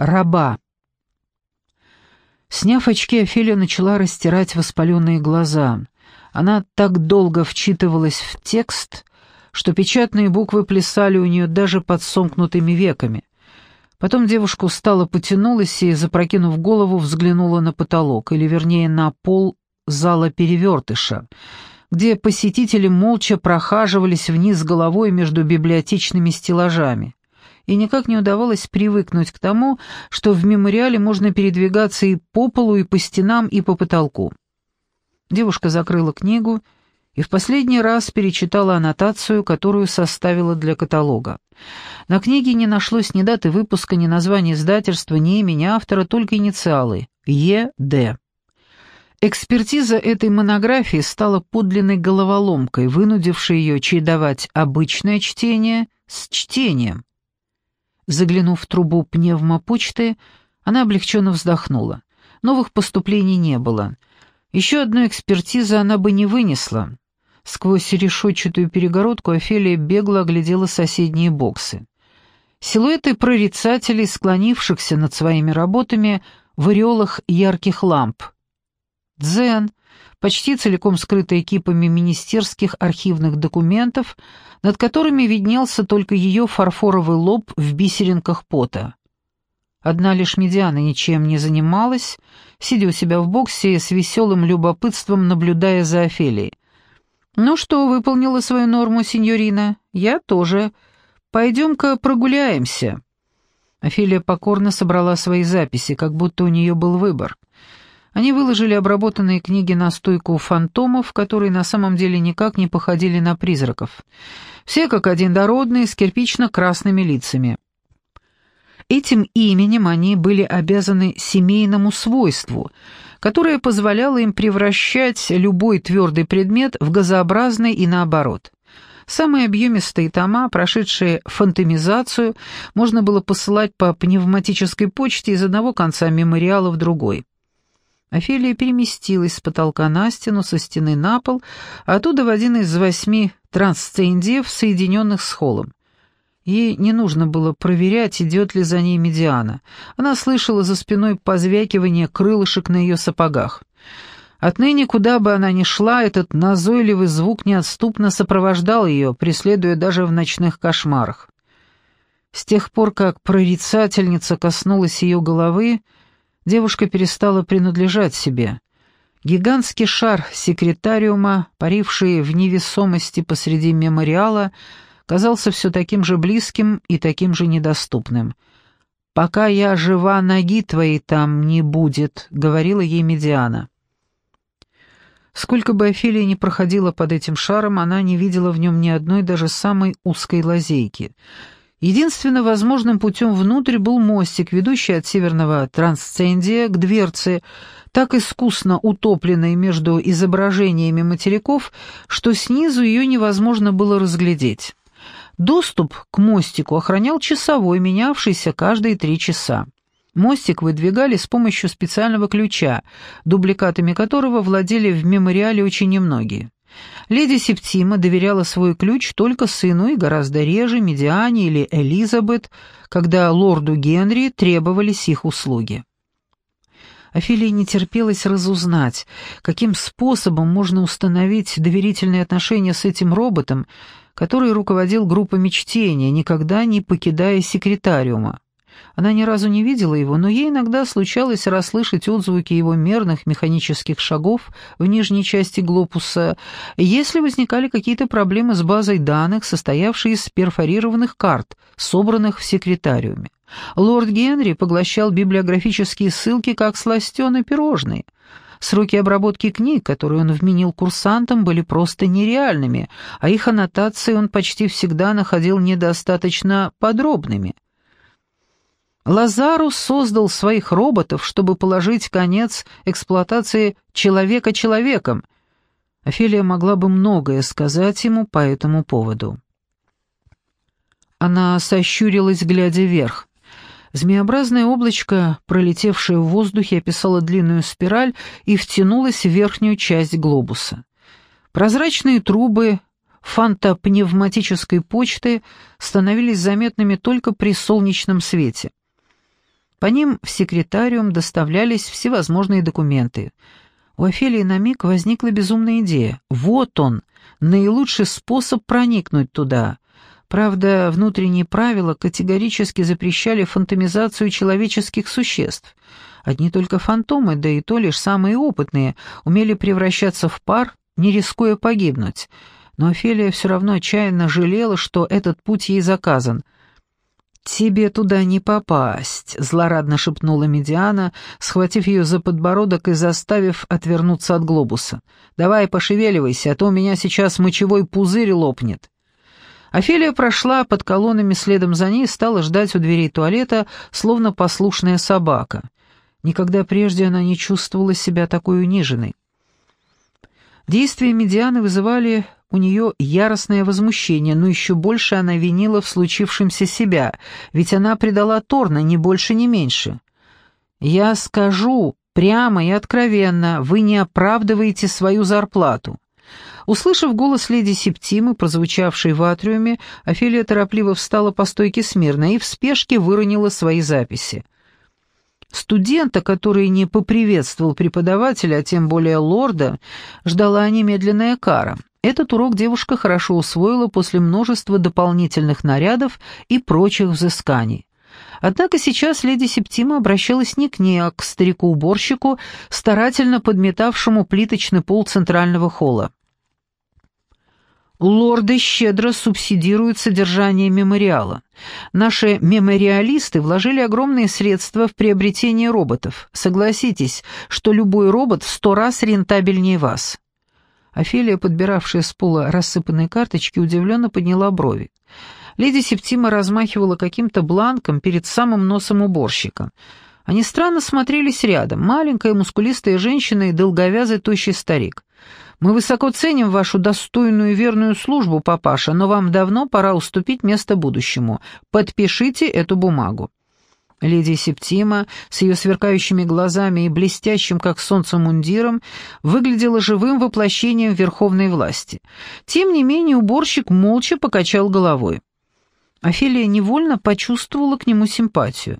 раба. Сняв очки, Офелия начала растирать воспаленные глаза. Она так долго вчитывалась в текст, что печатные буквы плясали у нее даже под сомкнутыми веками. Потом девушка устало потянулась и, запрокинув голову, взглянула на потолок, или вернее на пол зала перевертыша, где посетители молча прохаживались вниз головой между библиотечными стеллажами. И никак не удавалось привыкнуть к тому, что в мемориале можно передвигаться и по полу, и по стенам, и по потолку. Девушка закрыла книгу и в последний раз перечитала аннотацию, которую составила для каталога. На книге не нашлось ни даты выпуска, ни названия издательства, ни имени автора, только инициалы — Е.Д. Экспертиза этой монографии стала подлинной головоломкой, вынудившей ее чередовать обычное чтение с чтением. Заглянув в трубу пневмопочты, она облегченно вздохнула. Новых поступлений не было. Еще одной экспертизы она бы не вынесла. Сквозь решетчатую перегородку Офелия бегло оглядела соседние боксы. Силуэты прорицателей, склонившихся над своими работами в ореолах ярких ламп. Дзен, почти целиком скрытая кипами министерских архивных документов, над которыми виднелся только ее фарфоровый лоб в бисеринках пота. Одна лишь Медиана ничем не занималась, сидя у себя в боксе с веселым любопытством наблюдая за Офелией. «Ну что, выполнила свою норму, сеньорина? Я тоже. Пойдем-ка прогуляемся». Офелия покорно собрала свои записи, как будто у нее был выбор. Они выложили обработанные книги на стойку фантомов, которые на самом деле никак не походили на призраков. Все как один дородные, с кирпично-красными лицами. Этим именем они были обязаны семейному свойству — которая позволяла им превращать любой твердый предмет в газообразный и наоборот. Самые объемистые тома, прошедшие фантомизацию, можно было посылать по пневматической почте из одного конца мемориала в другой. Офелия переместилась с потолка на стену, со стены на пол, а оттуда в один из восьми трансцендиев, соединенных с холлом. Ей не нужно было проверять, идет ли за ней медиана. Она слышала за спиной позвякивание крылышек на ее сапогах. Отныне, куда бы она ни шла, этот назойливый звук неотступно сопровождал ее, преследуя даже в ночных кошмарах. С тех пор, как прорицательница коснулась ее головы, девушка перестала принадлежать себе. Гигантский шар секретариума, паривший в невесомости посреди мемориала, — казался все таким же близким и таким же недоступным. «Пока я жива, ноги твоей там не будет», — говорила ей Медиана. Сколько бы Офелия ни проходила под этим шаром, она не видела в нем ни одной даже самой узкой лазейки. Единственно возможным путем внутрь был мостик, ведущий от северного трансцендия к дверце, так искусно утопленной между изображениями материков, что снизу ее невозможно было разглядеть. Доступ к мостику охранял часовой, менявшийся каждые три часа. Мостик выдвигали с помощью специального ключа, дубликатами которого владели в мемориале очень немногие. Леди Септима доверяла свой ключ только сыну и гораздо реже Медиане или Элизабет, когда лорду Генри требовались их услуги. Офелии не терпелось разузнать, каким способом можно установить доверительные отношения с этим роботом, который руководил группами чтения, никогда не покидая секретариума. Она ни разу не видела его, но ей иногда случалось расслышать отзвуки его мерных механических шагов в нижней части глобуса, если возникали какие-то проблемы с базой данных, состоявшей из перфорированных карт, собранных в секретариуме. Лорд Генри поглощал библиографические ссылки как сластены пирожные — Сроки обработки книг, которые он вменил курсантам, были просто нереальными, а их аннотации он почти всегда находил недостаточно подробными. Лазарус создал своих роботов, чтобы положить конец эксплуатации человека человеком. Офелия могла бы многое сказать ему по этому поводу. Она сощурилась, глядя вверх. Змеобразное облачко, пролетевшее в воздухе, описало длинную спираль и втянулось в верхнюю часть глобуса. Прозрачные трубы фантопневматической почты становились заметными только при солнечном свете. По ним в секретариум доставлялись всевозможные документы. У Офелии на миг возникла безумная идея. Вот он, наилучший способ проникнуть туда. Правда, внутренние правила категорически запрещали фантомизацию человеческих существ. Одни только фантомы, да и то лишь самые опытные, умели превращаться в пар, не рискуя погибнуть. Но Офелия все равно отчаянно жалела, что этот путь ей заказан. «Тебе туда не попасть», — злорадно шепнула Медиана, схватив ее за подбородок и заставив отвернуться от глобуса. «Давай пошевеливайся, а то у меня сейчас мочевой пузырь лопнет». Офелия прошла под колоннами следом за ней и стала ждать у дверей туалета, словно послушная собака. Никогда прежде она не чувствовала себя такой униженной. Действия Медианы вызывали у нее яростное возмущение, но еще больше она винила в случившемся себя, ведь она предала Торна ни больше, ни меньше. «Я скажу прямо и откровенно, вы не оправдываете свою зарплату». Услышав голос леди Септимы, прозвучавший в атриуме, Офелия торопливо встала по стойке смирно и в спешке выронила свои записи. Студента, который не поприветствовал преподавателя, а тем более лорда, ждала немедленная кара. Этот урок девушка хорошо усвоила после множества дополнительных нарядов и прочих взысканий. Однако сейчас леди Септима обращалась не к ней, а к старику-уборщику, старательно подметавшему плиточный пол центрального холла. Лорды щедро субсидируют содержание мемориала. Наши мемориалисты вложили огромные средства в приобретение роботов. Согласитесь, что любой робот в сто раз рентабельнее вас. Офелия, подбиравшая с пола рассыпанные карточки, удивленно подняла брови. Леди Септима размахивала каким-то бланком перед самым носом уборщика. Они странно смотрелись рядом, маленькая мускулистая женщина и долговязый тощий старик. Мы высоко ценим вашу достойную и верную службу, папаша, но вам давно пора уступить место будущему. Подпишите эту бумагу». Леди Септима с ее сверкающими глазами и блестящим, как солнце, мундиром выглядела живым воплощением верховной власти. Тем не менее уборщик молча покачал головой. Офелия невольно почувствовала к нему симпатию.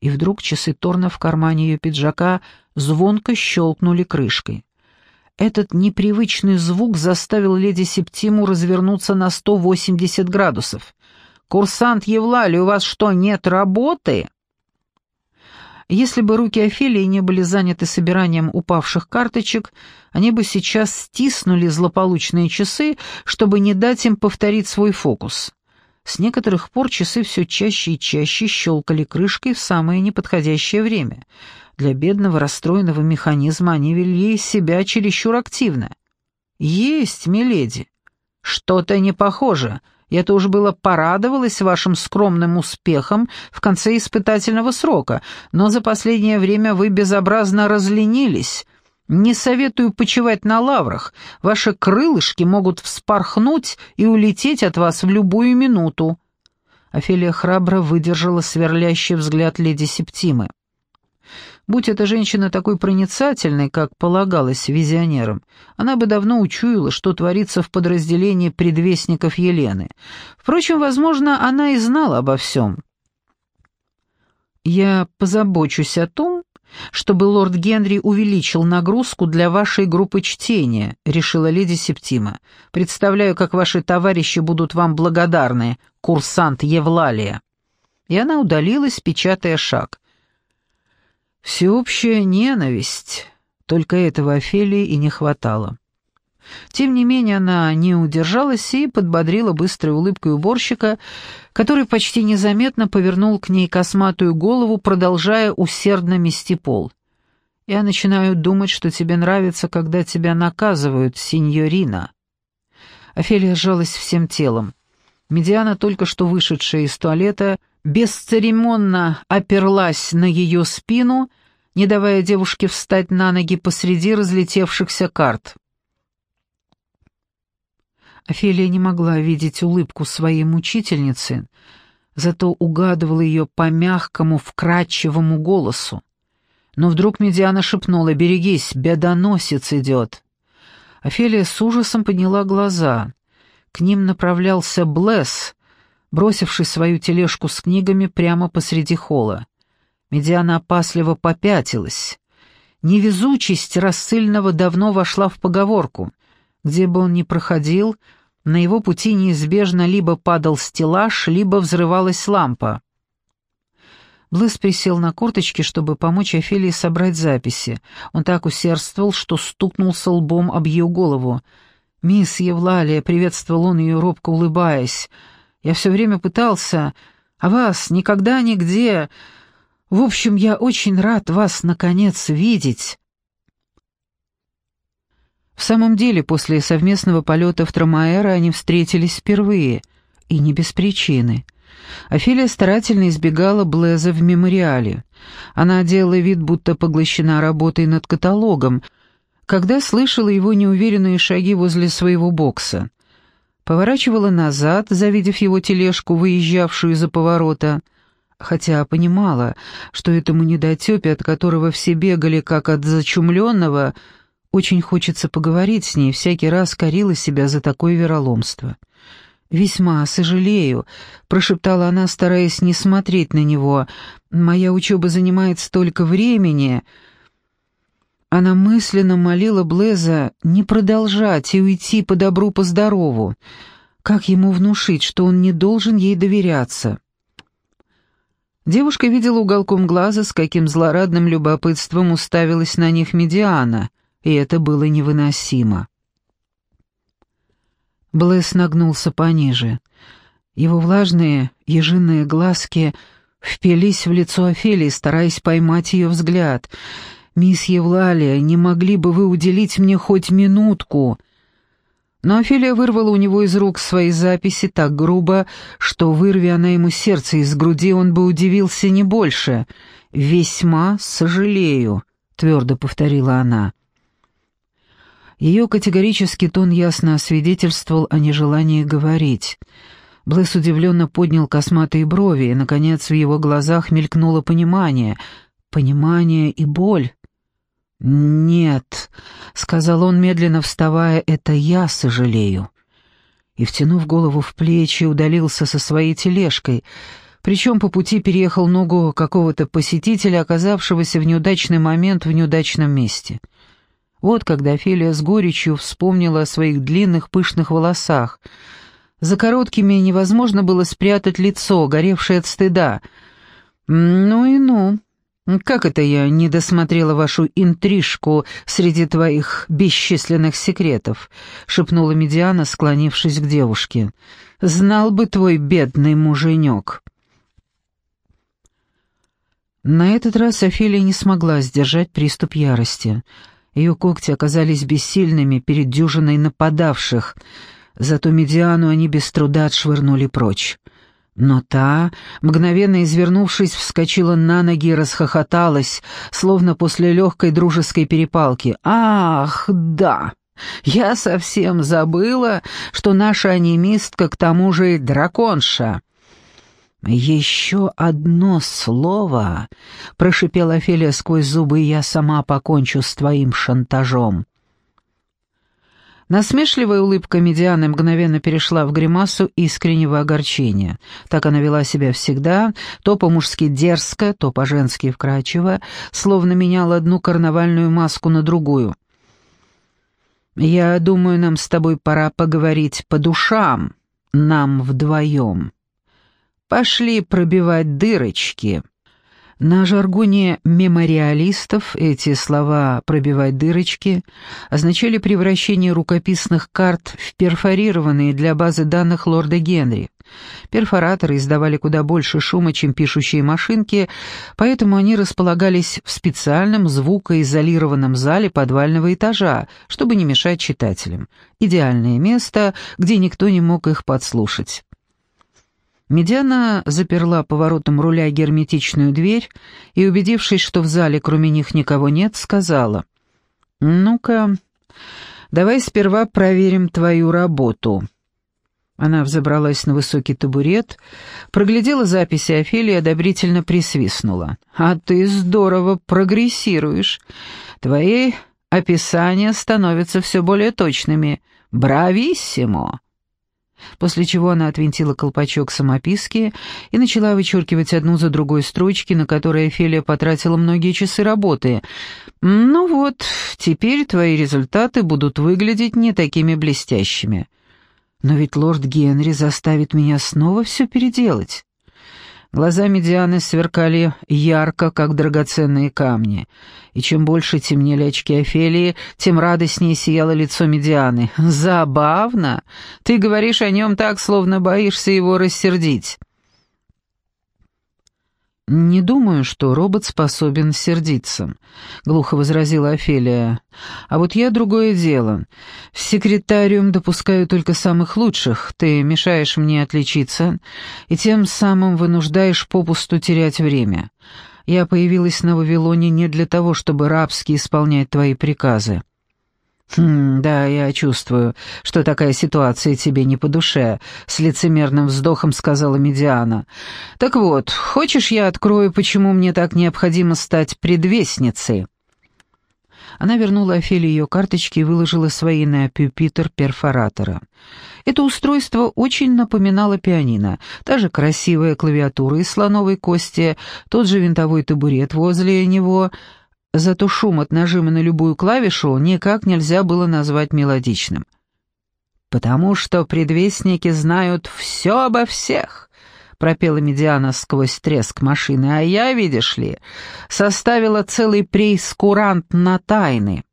И вдруг часы Торна в кармане ее пиджака звонко щелкнули крышкой. Этот непривычный звук заставил леди Септиму развернуться на 180 градусов. «Курсант Евлали, у вас что, нет работы?» Если бы руки Офелии не были заняты собиранием упавших карточек, они бы сейчас стиснули злополучные часы, чтобы не дать им повторить свой фокус. С некоторых пор часы все чаще и чаще щелкали крышкой в самое неподходящее время — для бедного расстроенного механизма они вели себя чересчур активно. «Есть, миледи. Что-то не похоже. Я-то уж было порадовалась вашим скромным успехом в конце испытательного срока, но за последнее время вы безобразно разленились. Не советую почивать на лаврах. Ваши крылышки могут вспорхнуть и улететь от вас в любую минуту». Офелия храбро выдержала сверлящий взгляд леди Септимы. Будь эта женщина такой проницательной, как полагалось визионерам, она бы давно учуяла, что творится в подразделении предвестников Елены. Впрочем, возможно, она и знала обо всем. «Я позабочусь о том, чтобы лорд Генри увеличил нагрузку для вашей группы чтения», — решила леди Септима. «Представляю, как ваши товарищи будут вам благодарны, курсант Евлалия». И она удалилась, печатая шаг — Всеобщая ненависть. Только этого Офелии и не хватало. Тем не менее, она не удержалась и подбодрила быстрой улыбкой уборщика, который почти незаметно повернул к ней косматую голову, продолжая усердно мести пол. «Я начинаю думать, что тебе нравится, когда тебя наказывают, сеньорина». Офелия сжалась всем телом. Медиана, только что вышедшая из туалета, бесцеремонно оперлась на ее спину, не давая девушке встать на ноги посреди разлетевшихся карт. Офелия не могла видеть улыбку своей мучительницы, зато угадывала ее по мягкому, вкрадчивому голосу. Но вдруг Медиана шепнула «Берегись, бедоносец идет». Офелия с ужасом подняла глаза. К ним направлялся Блесс, бросивший свою тележку с книгами прямо посреди холла. Медиана опасливо попятилась. Невезучесть рассыльного давно вошла в поговорку. Где бы он ни проходил, на его пути неизбежно либо падал стеллаж, либо взрывалась лампа. Блэс присел на корточки, чтобы помочь Офелии собрать записи. Он так усердствовал, что стукнулся лбом об ее голову. «Мисс Евлалия», — приветствовал он ее, робко улыбаясь, — «я все время пытался, а вас никогда нигде...» В общем, я очень рад вас, наконец, видеть». В самом деле, после совместного полета в Трамаэра они встретились впервые, и не без причины. Офелия старательно избегала Блеза в мемориале. Она делала вид, будто поглощена работой над каталогом, когда слышала его неуверенные шаги возле своего бокса. Поворачивала назад, завидев его тележку, выезжавшую из-за поворота — хотя понимала, что этому недотепе, от которого все бегали как от зачумленного, очень хочется поговорить с ней, всякий раз корила себя за такое вероломство. «Весьма сожалею», — прошептала она, стараясь не смотреть на него. «Моя учеба занимает столько времени». Она мысленно молила Блеза не продолжать и уйти по добру, по здорову. Как ему внушить, что он не должен ей доверяться? Девушка видела уголком глаза, с каким злорадным любопытством уставилась на них Медиана, и это было невыносимо. Блэс нагнулся пониже. Его влажные ежиные глазки впились в лицо Офелии, стараясь поймать ее взгляд. «Мисс Евлалия, не могли бы вы уделить мне хоть минутку?» Но Офелия вырвала у него из рук свои записи так грубо, что, вырви она ему сердце из груди, он бы удивился не больше. «Весьма сожалею», — твердо повторила она. Ее категорический тон ясно освидетельствовал о нежелании говорить. Блэс удивленно поднял косматые брови, и, наконец, в его глазах мелькнуло понимание. Понимание и боль. «Нет», — сказал он, медленно вставая, — «это я сожалею». И, втянув голову в плечи, удалился со своей тележкой, причем по пути переехал ногу какого-то посетителя, оказавшегося в неудачный момент в неудачном месте. Вот когда Фелия с горечью вспомнила о своих длинных пышных волосах. За короткими невозможно было спрятать лицо, горевшее от стыда. «Ну и ну», «Как это я не досмотрела вашу интрижку среди твоих бесчисленных секретов?» — шепнула Медиана, склонившись к девушке. «Знал бы твой бедный муженек». На этот раз Офелия не смогла сдержать приступ ярости. Ее когти оказались бессильными перед дюжиной нападавших, зато Медиану они без труда отшвырнули прочь. Но та, мгновенно извернувшись, вскочила на ноги и расхохоталась, словно после легкой дружеской перепалки. «Ах, да! Я совсем забыла, что наша анимистка к тому же и драконша!» «Еще одно слово!» — прошипела Офелия сквозь зубы, — «я сама покончу с твоим шантажом». Насмешливая улыбка Медианы мгновенно перешла в гримасу искреннего огорчения. Так она вела себя всегда, то по-мужски дерзко, то по-женски вкрадчиво, словно меняла одну карнавальную маску на другую. «Я думаю, нам с тобой пора поговорить по душам, нам вдвоем. Пошли пробивать дырочки». На жаргоне мемориалистов эти слова «пробивать дырочки» означали превращение рукописных карт в перфорированные для базы данных лорда Генри. Перфораторы издавали куда больше шума, чем пишущие машинки, поэтому они располагались в специальном звукоизолированном зале подвального этажа, чтобы не мешать читателям. Идеальное место, где никто не мог их подслушать. Медиана заперла поворотом руля герметичную дверь и, убедившись, что в зале кроме них никого нет, сказала, «Ну-ка, давай сперва проверим твою работу». Она взобралась на высокий табурет, проглядела записи Офелии и одобрительно присвистнула. «А ты здорово прогрессируешь. Твои описания становятся все более точными. Брависсимо!» После чего она отвинтила колпачок самописки и начала вычеркивать одну за другой строчки, на которые Офелия потратила многие часы работы. «Ну вот, теперь твои результаты будут выглядеть не такими блестящими. Но ведь лорд Генри заставит меня снова все переделать». Глаза Медианы сверкали ярко, как драгоценные камни, и чем больше темнели очки Офелии, тем радостнее сияло лицо Медианы. «Забавно! Ты говоришь о нем так, словно боишься его рассердить». «Не думаю, что робот способен сердиться», — глухо возразила Офелия. «А вот я другое дело. В секретариум допускаю только самых лучших. Ты мешаешь мне отличиться и тем самым вынуждаешь попусту терять время. Я появилась на Вавилоне не для того, чтобы рабски исполнять твои приказы. «Хм, да, я чувствую, что такая ситуация тебе не по душе», — с лицемерным вздохом сказала Медиана. «Так вот, хочешь, я открою, почему мне так необходимо стать предвестницей?» Она вернула Офелии ее карточки и выложила свои на пюпитер перфоратора. Это устройство очень напоминало пианино. Та же красивая клавиатура из слоновой кости, тот же винтовой табурет возле него — Зато шум от нажима на любую клавишу никак нельзя было назвать мелодичным. «Потому что предвестники знают все обо всех», — пропела Медиана сквозь треск машины, «а я, видишь ли, составила целый прейскурант на тайны».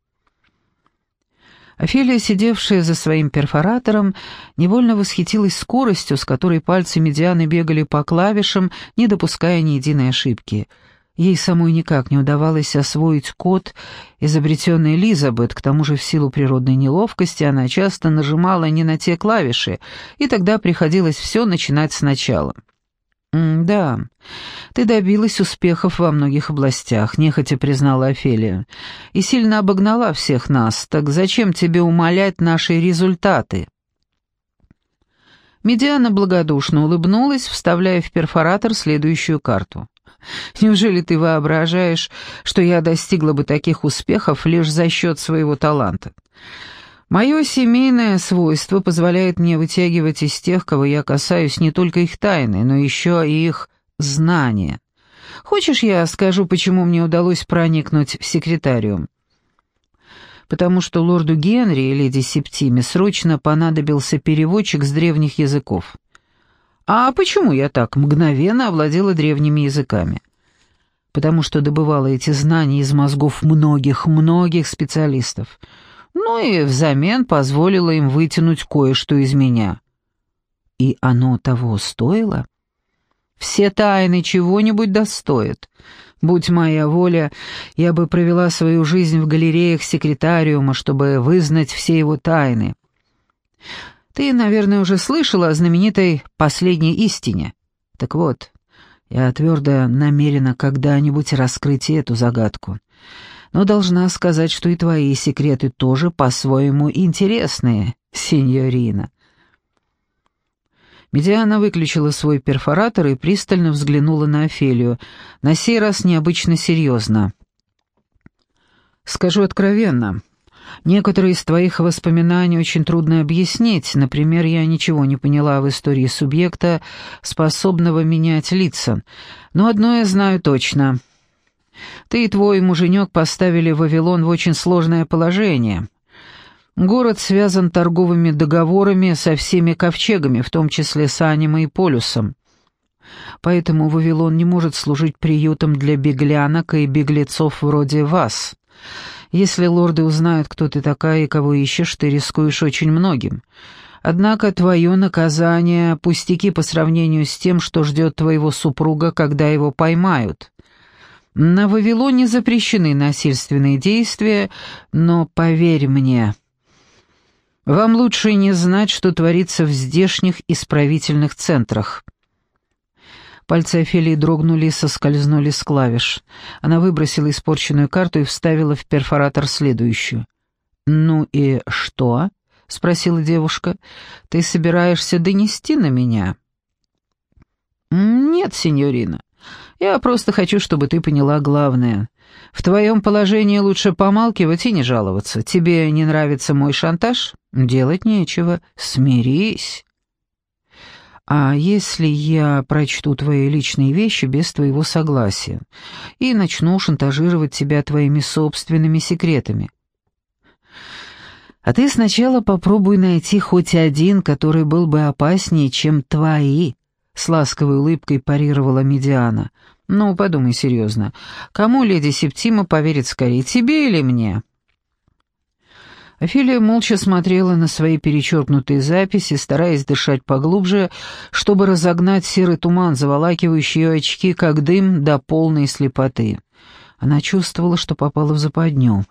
Офелия, сидевшая за своим перфоратором, невольно восхитилась скоростью, с которой пальцы Медианы бегали по клавишам, не допуская ни единой ошибки — Ей самой никак не удавалось освоить код, изобретенный Элизабет, к тому же в силу природной неловкости она часто нажимала не на те клавиши, и тогда приходилось все начинать сначала. «Да, ты добилась успехов во многих областях», — нехотя признала Офелия, «и сильно обогнала всех нас, так зачем тебе умалять наши результаты?» Медиана благодушно улыбнулась, вставляя в перфоратор следующую карту. Неужели ты воображаешь, что я достигла бы таких успехов лишь за счет своего таланта? Мое семейное свойство позволяет мне вытягивать из тех, кого я касаюсь, не только их тайны, но еще и их знания. Хочешь, я скажу, почему мне удалось проникнуть в секретариум? Потому что лорду Генри и леди Септиме срочно понадобился переводчик с древних языков. А почему я так мгновенно овладела древними языками? Потому что добывала эти знания из мозгов многих-многих специалистов. Ну и взамен позволила им вытянуть кое-что из меня. И оно того стоило? Все тайны чего-нибудь достоят. Будь моя воля, я бы провела свою жизнь в галереях секретариума, чтобы вызнать все его тайны. Ты, наверное, уже слышала о знаменитой «последней истине». Так вот, я твердо намерена когда-нибудь раскрыть эту загадку. Но должна сказать, что и твои секреты тоже по-своему интересные, сеньорина. Медиана выключила свой перфоратор и пристально взглянула на Офелию, на сей раз необычно серьезно. «Скажу откровенно, Некоторые из твоих воспоминаний очень трудно объяснить. Например, я ничего не поняла в истории субъекта, способного менять лица. Но одно я знаю точно. Ты и твой муженек поставили Вавилон в очень сложное положение. Город связан торговыми договорами со всеми ковчегами, в том числе с Анимой и Полюсом. Поэтому Вавилон не может служить приютом для беглянок и беглецов вроде вас. Если лорды узнают, кто ты такая и кого ищешь, ты рискуешь очень многим. Однако твое наказание — пустяки по сравнению с тем, что ждет твоего супруга, когда его поймают. На Вавилоне запрещены насильственные действия, но поверь мне, вам лучше не знать, что творится в здешних исправительных центрах. Пальцы Офелии дрогнули и соскользнули с клавиш. Она выбросила испорченную карту и вставила в перфоратор следующую. «Ну и что?» — спросила девушка. «Ты собираешься донести на меня?» «Нет, сеньорина. Я просто хочу, чтобы ты поняла главное. В твоем положении лучше помалкивать и не жаловаться. Тебе не нравится мой шантаж? Делать нечего. Смирись». А если я прочту твои личные вещи без твоего согласия и начну шантажировать тебя твоими собственными секретами? А ты сначала попробуй найти хоть один, который был бы опаснее, чем твои, с ласковой улыбкой парировала Медиана. Ну, подумай серьезно. Кому леди Септима поверит скорее, тебе или мне? Офелия молча смотрела на свои перечеркнутые записи, стараясь дышать поглубже, чтобы разогнать серый туман, заволакивающий ее очки, как дым до полной слепоты. Она чувствовала, что попала в западню.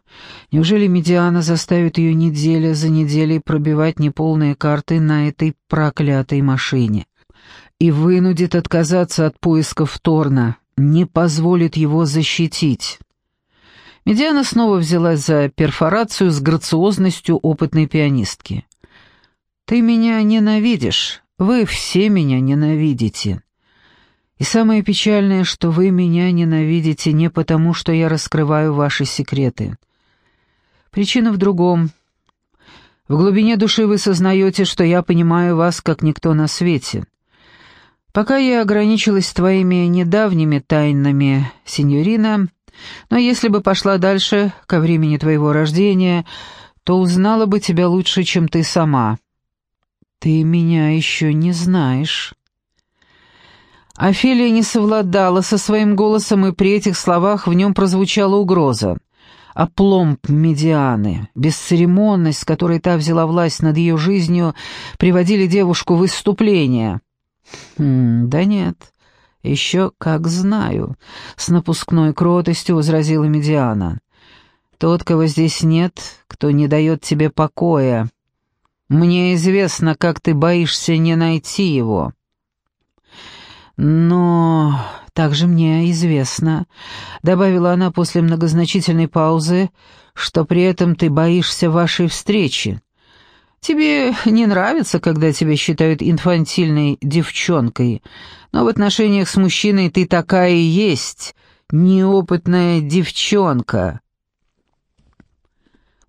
Неужели Медиана заставит ее неделя за неделей пробивать неполные карты на этой проклятой машине? И вынудит отказаться от поисков Торна, не позволит его защитить. Медиана снова взялась за перфорацию с грациозностью опытной пианистки. «Ты меня ненавидишь, вы все меня ненавидите. И самое печальное, что вы меня ненавидите не потому, что я раскрываю ваши секреты. Причина в другом. В глубине души вы сознаете, что я понимаю вас, как никто на свете. Пока я ограничилась твоими недавними тайнами, сеньорина, но если бы пошла дальше, ко времени твоего рождения, то узнала бы тебя лучше, чем ты сама. Ты меня еще не знаешь». Офелия не совладала со своим голосом, и при этих словах в нем прозвучала угроза. Опломб Медианы, бесцеремонность, с которой та взяла власть над ее жизнью, приводили девушку в выступление. «Хм, да нет, еще как знаю», — с напускной кротостью возразила Медиана. «Тот, кого здесь нет, кто не дает тебе покоя. Мне известно, как ты боишься не найти его». «Но также мне известно», — добавила она после многозначительной паузы, «что при этом ты боишься вашей встречи. Тебе не нравится, когда тебя считают инфантильной девчонкой, но в отношениях с мужчиной ты такая и есть, неопытная девчонка».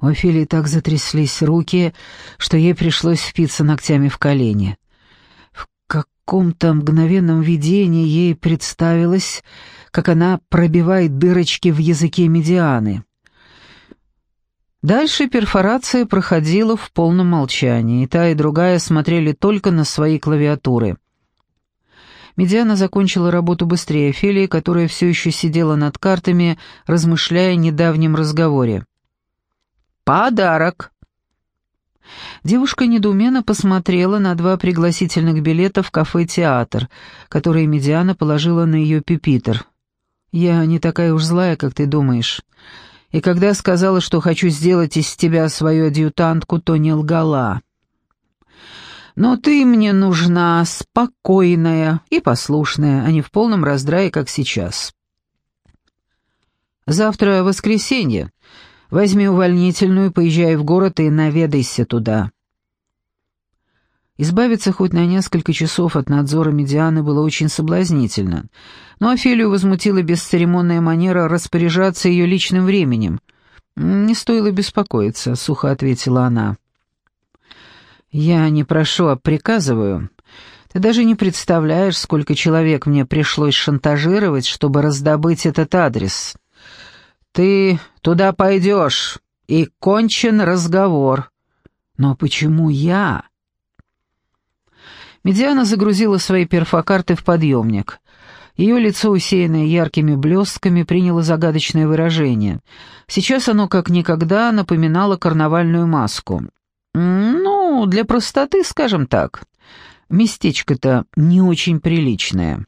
У Офелии так затряслись руки, что ей пришлось впиться ногтями в колени. В каком-то мгновенном видении ей представилось, как она пробивает дырочки в языке медианы. Дальше перфорация проходила в полном молчании, и та и другая смотрели только на свои клавиатуры. Медиана закончила работу быстрее Фелии, которая все еще сидела над картами, размышляя о недавнем разговоре. «Подарок!» Девушка недоуменно посмотрела на два пригласительных билета в кафе-театр, которые Медиана положила на ее пюпитр. «Я не такая уж злая, как ты думаешь и когда сказала, что хочу сделать из тебя свою адъютантку, то не лгала. Но ты мне нужна спокойная и послушная, а не в полном раздрае, как сейчас. Завтра воскресенье. Возьми увольнительную, поезжай в город и наведайся туда. Избавиться хоть на несколько часов от надзора Медианы было очень соблазнительно, но Офелию возмутила бесцеремонная манера распоряжаться ее личным временем. «Не стоило беспокоиться», — сухо ответила она. «Я не прошу, а приказываю. Ты даже не представляешь, сколько человек мне пришлось шантажировать, чтобы раздобыть этот адрес. Ты туда пойдешь, и кончен разговор. Но почему я?» Медиана загрузила свои перфокарты в подъемник. Ее лицо, усеянное яркими блестками, приняло загадочное выражение. Сейчас оно как никогда напоминало карнавальную маску. «Ну, для простоты, скажем так. Местечко-то не очень приличное».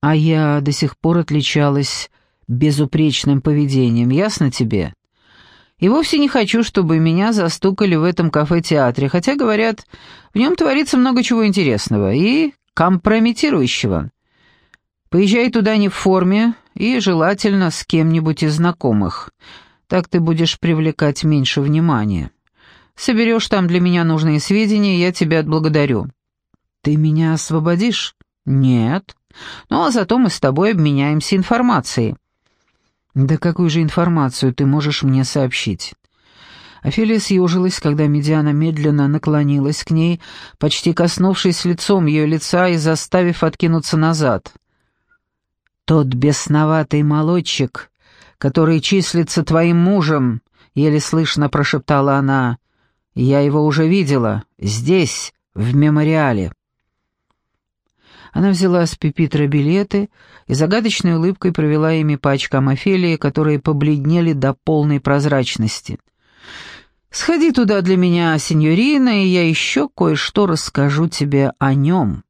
А я до сих пор отличалась безупречным поведением, ясно тебе? И вовсе не хочу, чтобы меня застукали в этом кафе-театре, хотя, говорят, в нем творится много чего интересного и компрометирующего. Поезжай туда не в форме и желательно с кем-нибудь из знакомых. Так ты будешь привлекать меньше внимания. Соберешь там для меня нужные сведения, я тебя отблагодарю. Ты меня освободишь? Нет. Ну, а зато мы с тобой обменяемся информацией. «Да какую же информацию ты можешь мне сообщить?» Офелия съежилась, когда Медиана медленно наклонилась к ней, почти коснувшись лицом ее лица и заставив откинуться назад. «Тот бесноватый молодчик, который числится твоим мужем», — еле слышно прошептала она, — «я его уже видела, здесь, в мемориале». Она взяла с пепитра билеты и загадочной улыбкой провела ими по очкам Офелии, которые побледнели до полной прозрачности. «Сходи туда для меня, сеньорина, и я еще кое-что расскажу тебе о нем».